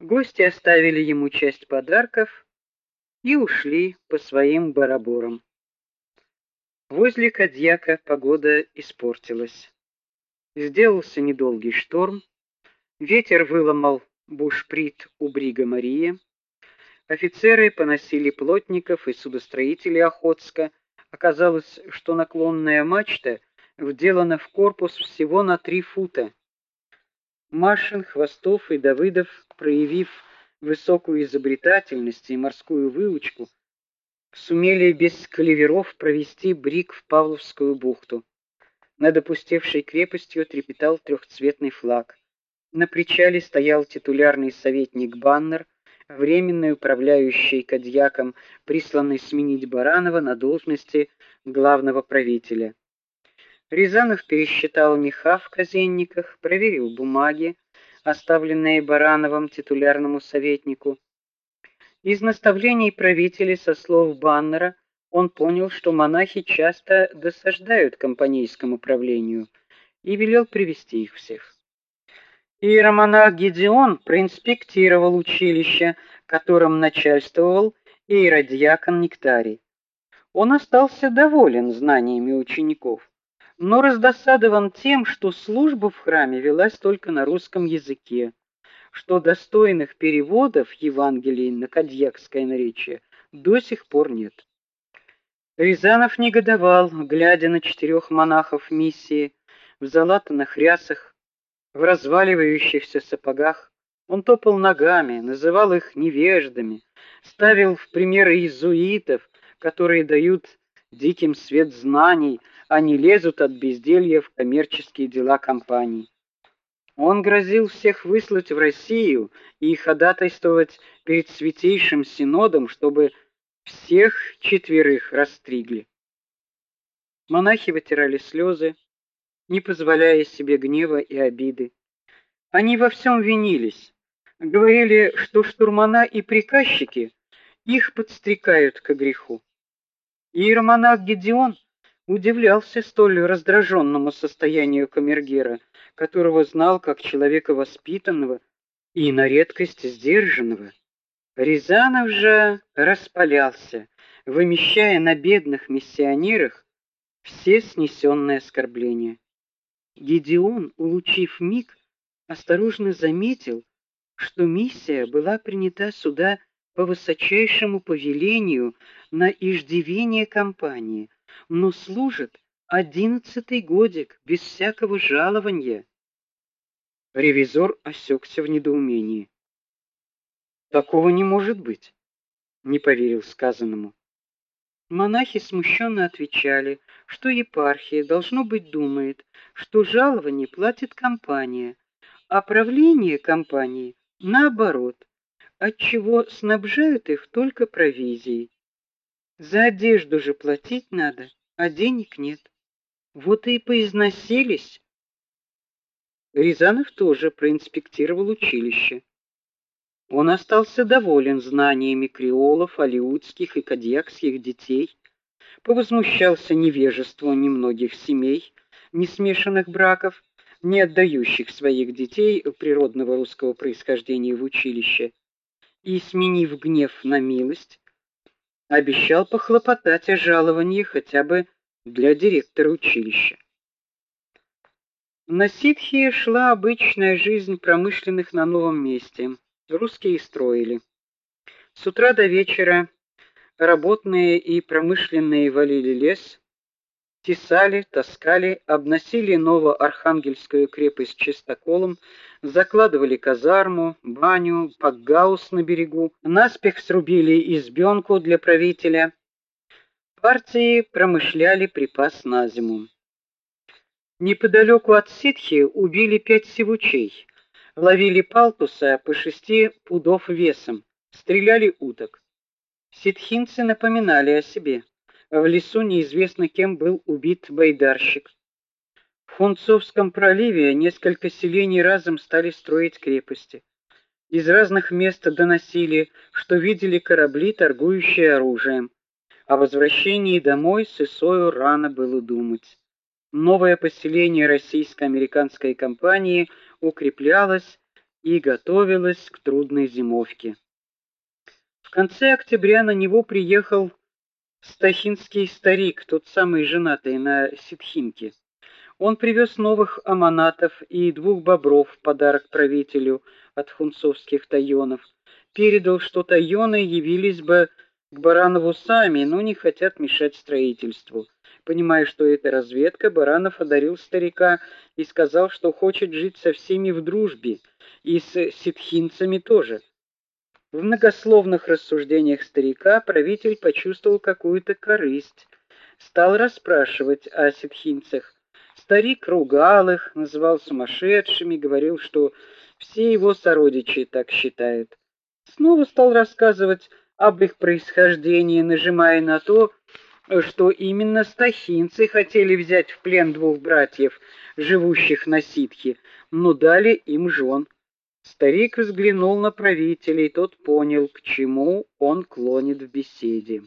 Гости оставили ему часть подарков и ушли по своим бараборам. Возле Кадьяка погода испортилась. Сделался недолгий шторм, ветер выломал бушприт у брига Марии, офицеры поносили плотников и судостроителей Охотска. Оказалось, что наклонная мачта вделана в корпус всего на три фута. Машин, Хвостов и Давыдов, проявив высокую изобретательность и морскую выучку, сумели без калеверов провести брик в Павловскую бухту. Над опустевшей крепостью трепетал трехцветный флаг. На причале стоял титулярный советник Баннер, временный управляющий Кадьяком, присланный сменить Баранова на должности главного правителя. Рязанов пересчитал меха в казенниках, проверил бумаги, оставленные Барановым титулярному советнику. Из наставлений правителя со слов Баннера он понял, что монахи часто досаждают компанейскому правлению, и велел привести их всех. Иеромонах Гедеон проинспектировал училище, которым начальствовал иеродиакон Нектарий. Он остался доволен знаниями учеников но раздосадован тем, что служба в храме велась только на русском языке, что достойных переводов Евангелий на кадьякское наречие до сих пор нет. Рязанов негодовал, глядя на четырех монахов миссии в залатанных рясах, в разваливающихся сапогах. Он топал ногами, называл их невеждами, ставил в пример иезуитов, которые дают диким свет знаний, они лезут от безделья в коммерческие дела компаний. Он грозил всех выслать в Россию и ходатайствовать перед святейшим синодом, чтобы всех четверых растригли. Монахи вытирали слезы, не позволяя себе гнева и обиды. Они во всем винились, говорили, что штурмана и приказчики их подстрекают к греху. Иеромонах Гедеон удивлялся столь раздраженному состоянию камергера, которого знал как человека воспитанного и на редкость сдержанного. Рязанов же распалялся, вымещая на бедных миссионерах все снесенные оскорбления. Гедеон, улучив миг, осторожно заметил, что миссия была принята сюда по высочайшему повелению на иждивение компании – но служит одиннадцатый годик без всякого жалования. Ревизор осекся в недоумении. Такого не может быть, не поверил сказанному. Монахи смущенно отвечали, что епархия должно быть думает, что жалование платит компания, а правление компании наоборот, отчего снабжают их только провизией. За одежду же платить надо, а денег нет. Вот и поизносились. Рязанов тоже проинспектировал училище. Он остался доволен знаниями креолов, алиутских и кадьякских детей, повозмущался невежеству немногих семей, не смешанных браков, не отдающих своих детей природного русского происхождения в училище, и сменив гнев на милость, обещал похлопотать о жаловании хотя бы для директора училища. На Ситхе шла обычная жизнь промышленных на новом месте. Русские строили. С утра до вечера работные и промышленные валили лес, тесали, таскали, обносили Новоархангельскую крепость чистоколом, закладывали казарму, баню, пакгаус на берегу, наспех срубили избенку для правителя. Партии промышляли припас на зиму. Неподалеку от ситхи убили пять сивучей, ловили палтуса по шести пудов весом, стреляли уток. Ситхинцы напоминали о себе. В лесу неизвестно кем был убит байдарщик. В Фунцовском проливе несколько селений разом стали строить крепости. Из разных мест доносили, что видели корабли, торгующие оружием. О возвращении домой с Исою рано было думать. Новое поселение российско-американской компании укреплялось и готовилась к трудной зимовке. В конце октября на него приехал стахинский старик, тот самый женатый на Ситхинке. Он привез новых аманатов и двух бобров в подарок правителю от хунцовских тайонов. Передал, что тайоны явились бы к Баранову сами, но не хотят мешать строительству. Понимая, что это разведка, Баранов одарил старика и сказал, что хочет жить со всеми в дружбе, и с ситхинцами тоже. В многословных рассуждениях старика правитель почувствовал какую-то корысть, стал расспрашивать о ситхинцах. Старик ругал их, называл сумасшедшими, говорил, что все его сородичи так считают. Снова стал рассказывать об их происхождении, нажимая на то, что именно стахинцы хотели взять в плен двух братьев, живущих на ситхе, но дали им жен. Старик взглянул на правителя, и тот понял, к чему он клонит в беседе.